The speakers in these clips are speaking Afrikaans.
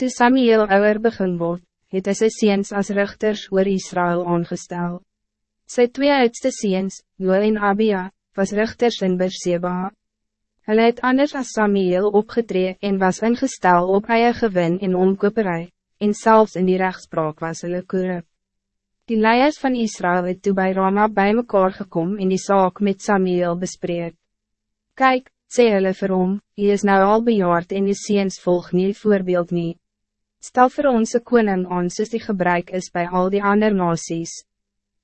Toe Samuel ouwer begin word, het hy sy seens as richters oor Israël aangestel. Sy twee oudste seens, Joel en Abia, was richters in Berseba. Hulle het anders as Samuel opgetree en was ingestel op eie gewin en omkoperij, en zelfs in die rechtspraak was hulle korrup. Die leiers van Israël het toe by Rama bij mekaar gekom en die zaak met Samuel bespreek. Kijk, sê hulle vir hom, hy is nou al bejaard en die seens volg nie voorbeeld nie. Stel voor ons een koning aan soos die gebruik is bij al die andere nasies.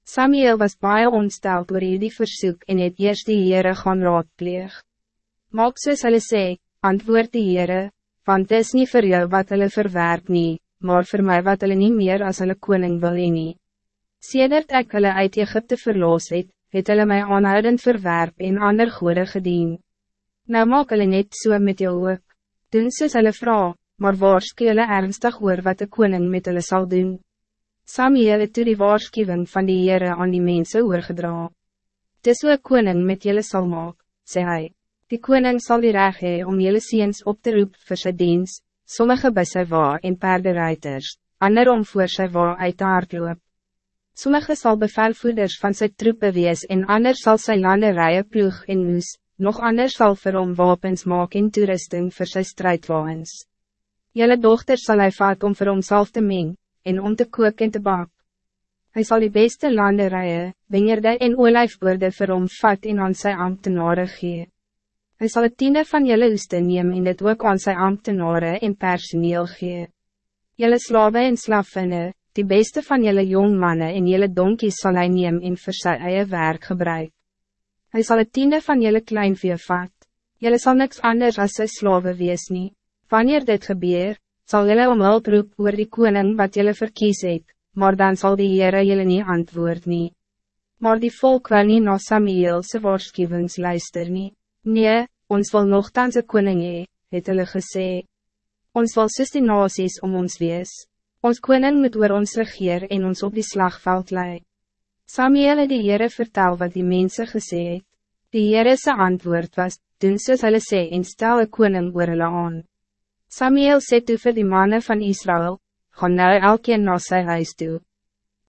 Samuel was baie ontsteld oor die verzoek en het eerst die Heere gaan raadpleeg. Maak soos hulle sê, antwoord die Heere, want het is niet voor jou wat hulle verwerp nie, maar voor mij wat hulle niet meer als hulle koning wil nie. Sedert ek hulle uit Egypte verloos het, het hulle my aanhoudend verwerp en ander goede gedien. Nou maak hulle net so met jou ook. Doen soos hulle vraag, maar waarskie hulle ernstig oor wat de koning met hulle sal doen. Samuel het toe die waarschuwing van die Heere aan die mense oorgedra. Dis hoe koning met julle sal maak, sê hy. Die koning zal die reg hee om julle seens op te roep vir sy diens, sommige by sy wa en paardenruiters, ander om voor sy wa uit te hardloop. Sommige sal bevelvoerders van sy troepen wees en ander sal sy landerije ploeg en moes, nog ander sal vir hom wapens maak en toerusting vir sy strijdwaans. Jelle dochter zal hij vat om vir homself te meng, en om te kook en te bak. Hij zal die beste landen rijden, wingerde en olijfboorde vir hom vat en aan sy ambtenare gee. Hy sal het tiende van jelle oeste neem en dit ook aan sy ambtenare en personeel gee. Jelle slawe en slaffinne, die beste van jelle jong mannen en jelle donkies zal hij neem en vir sy eie werk gebruik. Hij zal het tiende van jelle kleinvee vat. Jelle zal niks anders als sy slawe wees nie. Wanneer dit gebeur, zal jullie om hulp roep oor die koning wat jullie verkies het, maar dan zal die Heere jullie niet antwoord nie. Maar die volk wil niet na Samuelse waarschuwings luister nie. Nee, ons wil nogthans een koning hee, het hulle gesê. Ons wil soos die nasies om ons wees. Ons koning moet oor ons regeer en ons op die slagveld lei. Samuel het die Heere vertel wat die mensen gesê het. Die Heere antwoord was, doen soos hulle sê en stel een koning oor hulle aan. Samuel sê toe vir die mannen van Israël, gaan nou elkeen na sy huis toe.